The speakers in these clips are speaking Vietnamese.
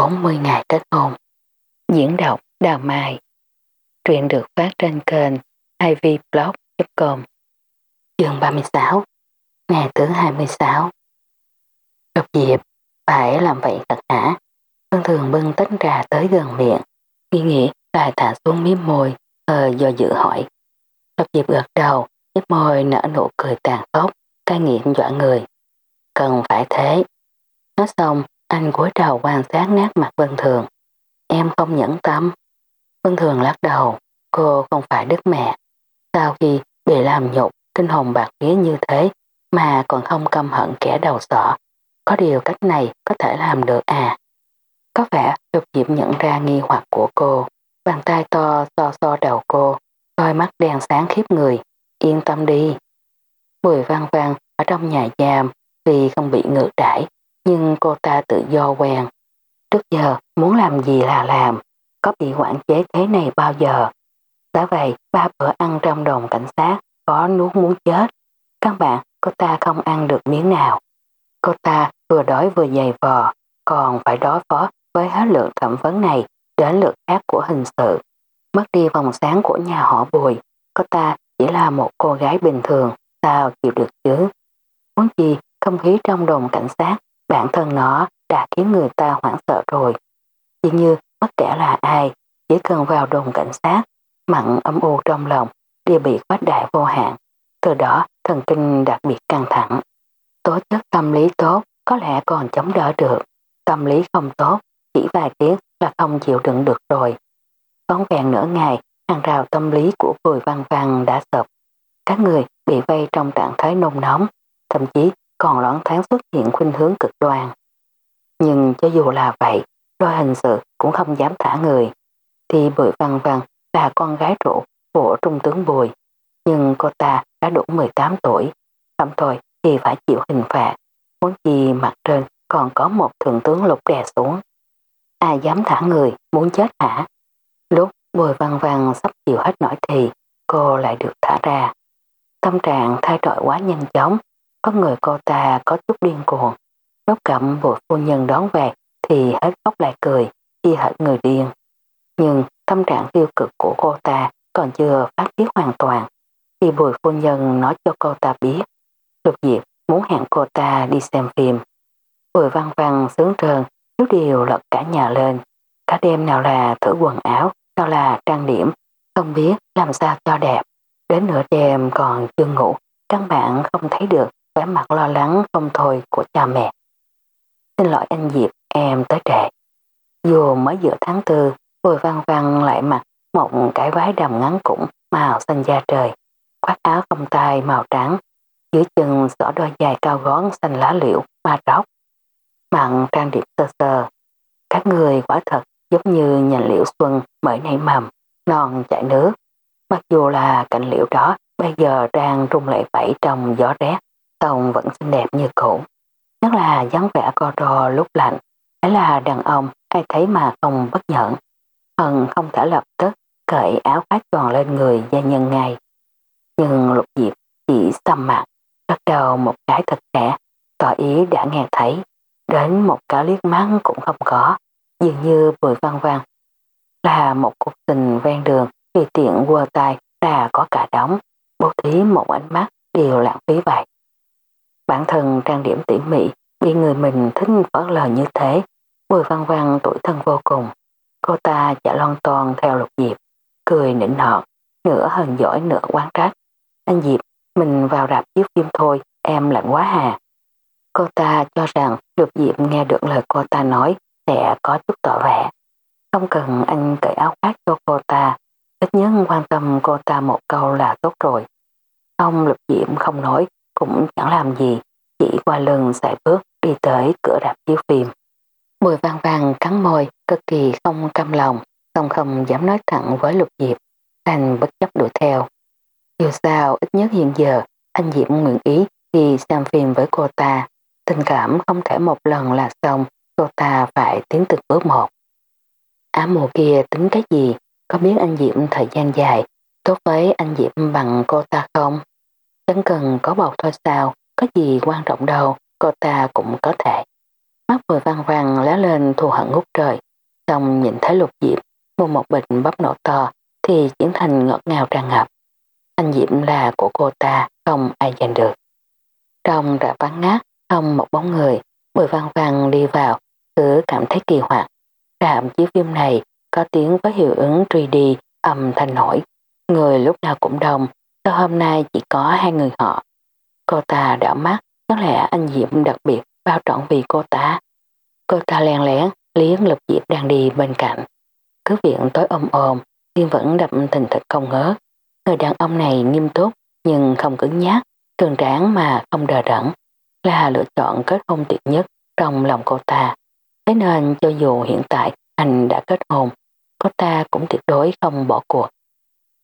40 ngày kết hôn. Diễn đọc Đào Mai. Truyện được phát trên kênh ivblog.com. Chương 36. Ngày thứ 26. Độc diệp, phải làm vậy thật hả? thường thường bưng tách trà tới gần miệng. Nghi nghĩ lại thả xuống miếng môi, hơi do dự hỏi. Độc diệp gật đầu, nhếch môi nở nụ cười tàn khốc, Cai nghiện dọa người. Cần phải thế. Nói xong, anh cúi đầu quan sát nát mặt Vân Thường. Em không nhẫn tâm. Vân Thường lắc đầu, cô không phải đức mẹ. Sau khi bị làm nhục, kinh hồn bạc vía như thế mà còn không căm hận kẻ đầu sỏ. Có điều cách này có thể làm được à? Có vẻ Lục Diệp nhận ra nghi hoặc của cô. Bàn tay to so so đầu cô, đôi mắt đen sáng khiếp người. Yên tâm đi. Bùi văn văn ở trong nhà giam vì không bị ngược đãi nhưng cô ta tự do quen. Trước giờ muốn làm gì là làm, có bị quản chế thế này bao giờ. Đã vậy, ba bữa ăn trong đồn cảnh sát, có nuốt muốn chết. Các bạn, cô ta không ăn được miếng nào. Cô ta vừa đói vừa dày vò, còn phải đối phó với hết lượng thẩm vấn này đến lượt khác của hình sự. Mất đi vòng sáng của nhà họ Bùi, cô ta chỉ là một cô gái bình thường, sao chịu được chứ? Muốn gì, không khí trong đồn cảnh sát Bản thân nó đã khiến người ta hoảng sợ rồi. Chỉ như bất kể là ai, chỉ cần vào đồn cảnh sát, mặn âm u trong lòng đều bị quát đại vô hạn. Từ đó thần kinh đặc biệt căng thẳng. Tố chất tâm lý tốt có lẽ còn chống đỡ được. Tâm lý không tốt, chỉ vài tiếng là không chịu đựng được rồi. Vóng vẹn nửa ngày, hàng rào tâm lý của Bùi Văn Văn đã sập. Các người bị vây trong trạng thái nôn nóng, thậm chí còn loãng tháng xuất hiện khuynh hướng cực đoan. Nhưng cho dù là vậy, đôi hình sự cũng không dám thả người. Thì Bùi Văn Văn là con gái ruột của Trung tướng Bùi, nhưng cô ta đã đủ 18 tuổi, phạm thôi thì phải chịu hình phạt, muốn gì mặt trên còn có một thượng tướng lục đè xuống. Ai dám thả người, muốn chết hả? Lúc Bùi Văn Văn sắp chịu hết nổi thì cô lại được thả ra. Tâm trạng thay đổi quá nhanh chóng, có người cô ta có chút điên cuồng. Lúc cẩm bộ phu nhân đón về thì hết khóc lại cười, y hệt người điên. Nhưng tâm trạng tiêu cực của cô ta còn chưa phát tiết hoàn toàn. Khi bùi phu nhân nói cho cô ta biết, Lục Diệp muốn hẹn cô ta đi xem phim. Bùi văn văn sướng trơn, thiếu điều lật cả nhà lên. Cả đêm nào là thử quần áo, nào là trang điểm, không biết làm sao cho đẹp. Đến nửa đêm còn chưa ngủ, căn bản không thấy được vẻ mặt lo lắng không thôi của cha mẹ. Xin lỗi anh Diệp, em tới trễ. Dù mới giữa tháng tư, Bùi Văn Văn lại mặc một cái váy đầm ngắn cũng màu xanh da trời, khoác áo không tay màu trắng, dưới chân xỏ đôi giày cao gót xanh lá liễu ma tróc, mặn trang điểm sơ sơ. Các người quả thật giống như nhành liễu xuân mới nảy mầm, non chảy nước. Mặc dù là cành liễu đó bây giờ đang rung lại vẫy trong gió rét, Tông vẫn xinh đẹp như cũ. Nhất là dáng vẻ co ro lúc lạnh. Thế là đàn ông ai thấy mà không bất nhẫn. Hân không thể lập tức cởi áo khoác tròn lên người gia nhân ngay. Nhưng lục diệp chỉ xăm mặt, bắt đầu một cái thật khẽ, tỏ ý đã nghe thấy. Đến một cái liếc mắt cũng không có, dường như bùi văn văn. Là một cuộc tình ven đường, tùy tiện quơ tay là có cả đóng, bố thí một ánh mắt đều lãng phí vậy. Bản thân trang điểm tỉ mỉ, bị người mình thích phớt lờ như thế, Bùi văn văn tuổi thân vô cùng. Cô ta chả lon toàn theo lục diệp, cười nịnh nọt, nửa hờn giỏi nửa quán trách. Anh Diệp, mình vào rạp chiếu phim thôi, em lạnh quá hà. Cô ta cho rằng lục diệp nghe được lời cô ta nói sẽ có chút tỏ vẻ. Không cần anh cởi áo khoác cho cô ta, ít nhất quan tâm cô ta một câu là tốt rồi. Ông lục diệm không nói, cũng chẳng làm gì, chỉ qua lưng xài bước đi tới cửa rạp chiếu phim. Bùi văn văn cắn môi, cực kỳ không căm lòng, song không dám nói thẳng với lục diệp. Anh bất chấp đuổi theo. Dù sao, ít nhất hiện giờ, anh Diệp nguyện ý đi xem phim với cô ta. Tình cảm không thể một lần là xong, cô ta phải tiến từng bước một. Á mùa kia tính cái gì, có biết anh Diệp thời gian dài, tốt với anh Diệp bằng cô ta không? Chẳng cần có bầu thôi sao, có gì quan trọng đâu, cô ta cũng có thể. Mắt vừa văng văng lá lên thù hận ngút trời. Xong nhìn thấy lục diệp mua một bịch bắp nổ to thì chuyển thành ngọt ngào tràn ngập. Anh diệm là của cô ta, không ai giành được. Trong đã vắng ngát, không một bóng người, bùi văn văn đi vào, cứ cảm thấy kỳ hoạt. Trạm chiếu phim này có tiếng với hiệu ứng 3D âm thanh nổi. Người lúc nào cũng đông, sao hôm nay chỉ có hai người họ. Cô ta đảo mắt, có lẽ anh Diệp đặc biệt bao trọn vì cô ta. Cô ta len lén, liếng lục diệp đang đi bên cạnh. Cứ viện tối ôm ôm, tim vẫn đập thình thịch không ngớt. Người đàn ông này nghiêm túc nhưng không cứng nhắc, cường tráng mà không đờ đẫn, là lựa chọn kết hôn tuyệt nhất trong lòng cô ta. Thế nên cho dù hiện tại anh đã kết hôn, cô ta cũng tuyệt đối không bỏ cuộc.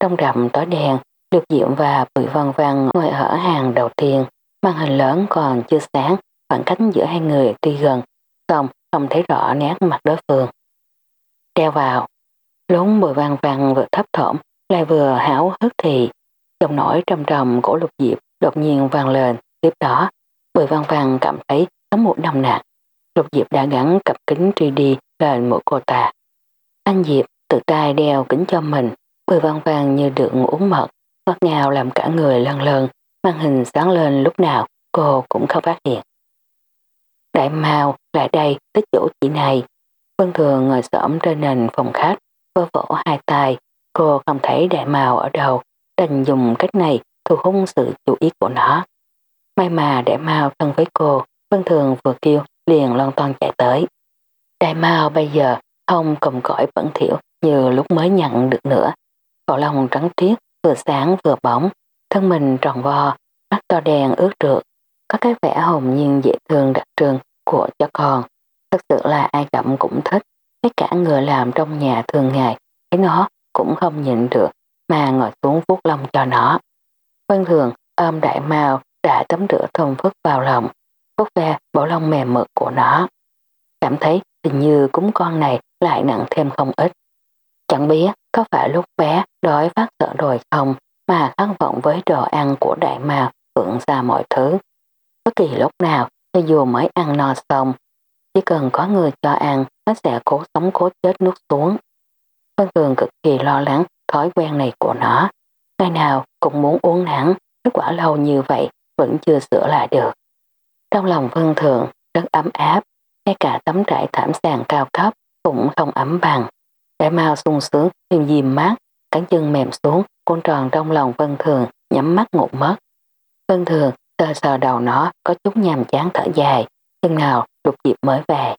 Trong rằm tối đen, Lục Diệm và Bùi Văn Văn ngồi ở hàng đầu tiên, màn hình lớn còn chưa sáng, khoảng cách giữa hai người tuy gần, xong không thấy rõ nét mặt đối phương. Treo vào, lúng Bùi Văn Văn vừa thấp thỏm, lại vừa háo hức thì, giọng nổi trầm trầm của Lục Diệp đột nhiên vang lên, tiếp đó, Bùi Văn Văn cảm thấy có một nồng nạc. Lục Diệp đã gắn cặp kính 3D lên mũi cô ta. Anh Diệp tự tay đeo kính cho mình, bùi văn vàng như được uống mật, ngọt ngào làm cả người lần lần, màn hình sáng lên lúc nào cô cũng không phát hiện. Đại Mao lại đây tới chỗ chị này. Vân Thường ngồi xổm trên nền phòng khách, vơ vỗ hai tay, cô không thấy Đại Mao ở đâu, đành dùng cách này thu hút sự chú ý của nó. May mà Đại Mao thân với cô, Vân Thường vừa kêu liền lon ton chạy tới. Đại Mao bây giờ không cầm cõi bẩn thiểu như lúc mới nhận được nữa. Cậu lông trắng tiếc vừa sáng vừa bóng, thân mình tròn vo, mắt to đen ướt trượt, có cái vẻ hồn nhiên dễ thương đặc trưng của cho con. Thật sự là ai gặp cũng thích, tất cả người làm trong nhà thường ngày, thấy nó cũng không nhịn được mà ngồi xuống vuốt lông cho nó. Vân thường ôm đại mao đã tắm rửa thơm phức vào lòng, vuốt ve bộ lông mềm mượt của nó. Cảm thấy hình như cúng con này lại nặng thêm không ít. Chẳng biết có phải lúc bé đói phát sợ rồi không mà khát vọng với đồ ăn của đại mạc vượng ra mọi thứ. Bất kỳ lúc nào, cho dù mới ăn no xong, chỉ cần có người cho ăn, nó sẽ cố sống cố chết nuốt xuống. Vân Thường cực kỳ lo lắng thói quen này của nó. Ngày nào cũng muốn uống nắng, kết quả lâu như vậy vẫn chưa sửa lại được. Trong lòng Vân Thường rất ấm áp, ngay cả tấm trải thảm sàn cao cấp cũng không ấm bằng. Đại mau sung sướng, thêm dìm mát, cánh chân mềm xuống, côn tròn trong lòng Vân Thường, nhắm mắt ngủ mất. Vân Thường sờ sờ đầu nó có chút nhàm chán thở dài, chừng nào lục diệp mới về.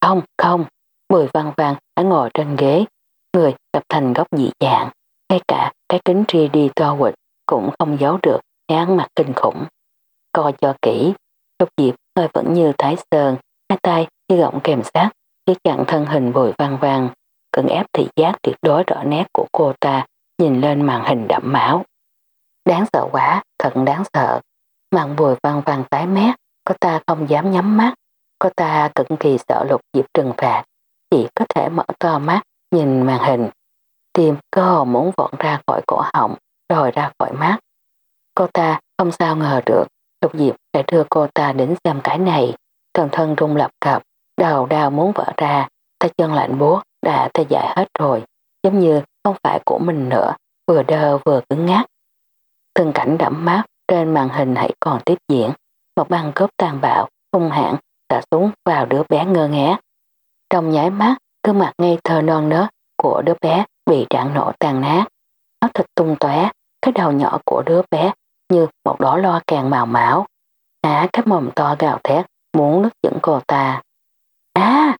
Không, không, Bùi văn văn đã ngồi trên ghế, người tập thành góc dị dạng, ngay cả cái kính ri đi to quịch cũng không giấu được dáng mặt kinh khủng. Coi cho kỹ, lục diệp hơi vẫn như thái sơn, hai tay như gọng kèm sát, chứ chặn thân hình bùi văn văn, cơn ép thị giác tuyệt đối rõ nét của cô ta nhìn lên màn hình đậm máu. Đáng sợ quá, thật đáng sợ. Màn bùi văn văn tái mét, cô ta không dám nhắm mắt. Cô ta cực kỳ sợ lục diệp trừng phạt, chỉ có thể mở to mắt nhìn màn hình. Tim cơ hồ muốn vọt ra khỏi cổ họng, rồi ra khỏi mắt. Cô ta không sao ngờ được, lục diệp đã đưa cô ta đến xem cái này. Toàn thân rung lập cập, đầu đau muốn vỡ ra, tay chân lạnh buốt đã tê dại hết rồi, giống như không phải của mình nữa, vừa đơ vừa cứng ngắc. Từng cảnh đẫm mát trên màn hình hãy còn tiếp diễn, một băng cướp tàn bạo, hung hãn xả xuống vào đứa bé ngơ ngẽ. Trong nháy mắt, gương mặt ngây thơ non nớt của đứa bé bị đạn nổ tàn nát. Nó thịt tung tóe, cái đầu nhỏ của đứa bé như một đỏ lo càng màu máu. Á cái mồm to gào thét, muốn nước dẫn cô ta. Á!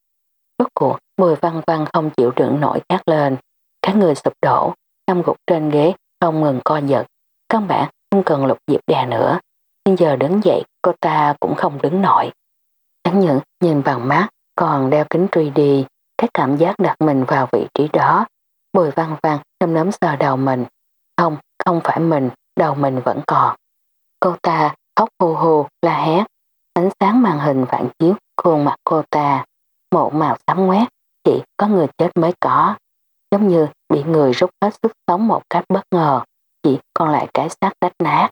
Rốt cuộc, Bùi văn văn không chịu đựng nổi khát lên. Các người sụp đổ, nằm gục trên ghế, không ngừng co giật. Căn bản không cần lục diệp đè nữa. Nhưng giờ đứng dậy, cô ta cũng không đứng nổi. Hắn nhận nhìn bằng mắt, còn đeo kính truy đi, cái cảm giác đặt mình vào vị trí đó. Bùi văn văn nắm nắm sờ đầu mình. Không, không phải mình, đầu mình vẫn còn. Cô ta khóc hù hù la hét. Ánh sáng màn hình phản chiếu khuôn mặt cô ta mộ màu xám quét, chỉ có người chết mới có. Giống như bị người rút hết sức sống một cách bất ngờ, chỉ còn lại cái xác rách nát.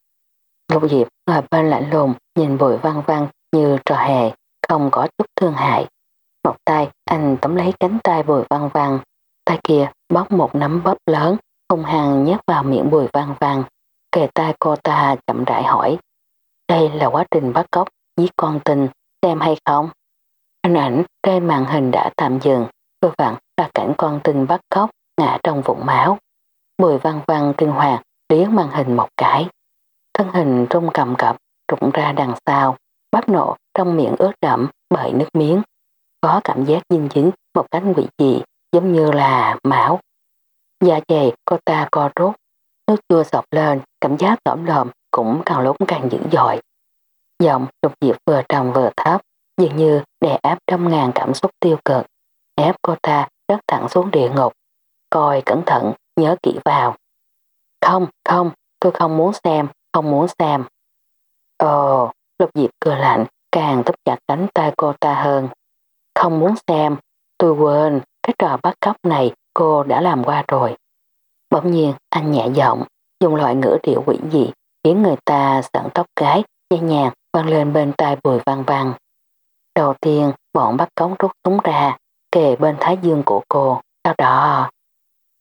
Lục Diệp ngồi bên lạnh lùng nhìn bụi văn văn như trò hề, không có chút thương hại. Một tay anh tóm lấy cánh tay bùi văn văn, tay kia bóc một nắm bắp lớn, hung hăng nhét vào miệng bùi văn văn. Kề tay cô ta chậm rãi hỏi, đây là quá trình bắt cóc giết con tình, xem hay không? Hình ảnh trên màn hình đã tạm dừng, vừa vặn là cảnh con tinh bắt cóc ngã trong vũng máu. Bùi văn văn kinh hoàng liếc màn hình một cái. Thân hình rung cầm cập rụng ra đằng sau, bắp nộ trong miệng ướt đậm bởi nước miếng. Có cảm giác dinh dính một cách quỷ dị giống như là máu. Da dày cô ta co rút, nước chua sọc lên, cảm giác tổm lồm cũng càng lúc càng dữ dội. Giọng lục diệp vừa trầm vừa thấp, dường như đè áp trăm ngàn cảm xúc tiêu cực, ép cô ta rớt thẳng xuống địa ngục. Coi cẩn thận, nhớ kỹ vào. Không, không, tôi không muốn xem, không muốn xem. Ồ, lục diệp cười lạnh, càng tấp chặt cánh tay cô ta hơn. Không muốn xem, tôi quên, cái trò bắt cóc này cô đã làm qua rồi. Bỗng nhiên, anh nhẹ giọng, dùng loại ngữ điệu quỷ dị, khiến người ta sẵn tóc gái, dây nhàng vang lên bên tai bùi vang vang. Đầu tiên, bọn bắt cống rút súng ra, kề bên thái dương của cô, sau đó...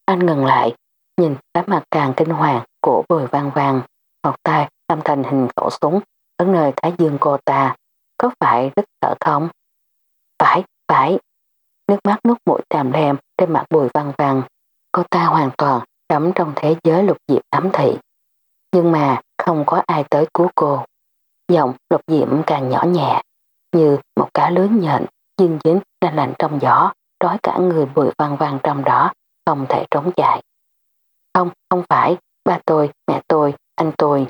Anh ngừng lại, nhìn cái mặt càng kinh hoàng của bùi văn văn, một tay làm thành hình khẩu súng ở nơi thái dương cô ta, có phải rất sợ không? Phải, phải. Nước mắt nuốt mũi tàm lem trên mặt bùi văn văn. Cô ta hoàn toàn đắm trong thế giới lục diệp ám thị. Nhưng mà không có ai tới cứu cô. Giọng lục diệm càng nhỏ nhẹ, như một cá lưới nhện, dinh dính đang lạnh trong gió, trói cả người bùi vàng vàng trong đó, không thể trốn chạy. Không, không phải, ba tôi, mẹ tôi, anh tôi.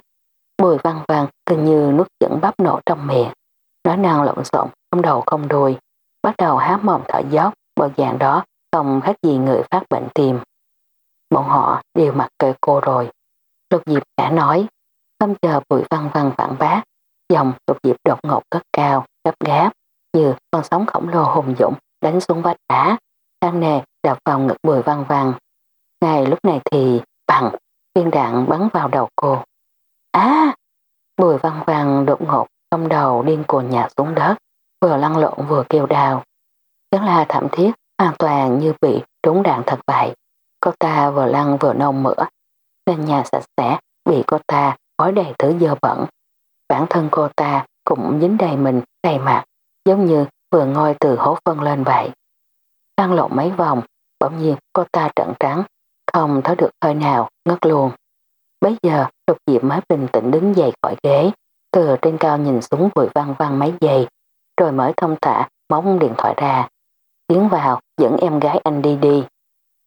Bùi văn vàng gần như nuốt dẫn bắp nổ trong miệng. Nói năng lộn xộn, không đầu không đuôi. Bắt đầu há mồm thở dốc, bộ dạng đó không khác gì người phát bệnh tim. Bọn họ đều mặc kệ cô rồi. Lục Diệp đã nói, không chờ bụi văn văn phản bác, dòng lục Diệp đột ngột cất cao, gấp gáp, như con sóng khổng lồ hùng dũng đánh xuống vách đá, sang nề đập vào ngực bùi văn văn. Ngay lúc này thì bằng, viên đạn bắn vào đầu cô. Á! bùi văn văn đột ngột trong đầu điên cuồng nhả xuống đất, vừa lăn lộn vừa kêu đau. Rất là thảm thiết, hoàn toàn như bị trúng đạn thật vậy. Cô ta vừa lăn vừa nôn mửa, nên nhà sạch sẽ bị cô ta gói đầy thứ dơ bẩn. Bản thân cô ta cũng dính đầy mình, đầy mặt, giống như vừa ngoi từ hố phân lên vậy. Lăn lộn mấy vòng, bỗng nhiên cô ta trận trắng, không thở được hơi nào, ngất luôn. Bây giờ Lục Diệp mới bình tĩnh đứng dậy khỏi ghế, từ trên cao nhìn xuống vùi văng văng mấy giây, rồi mới thông thả móng điện thoại ra. Tiến vào dẫn em gái anh đi đi.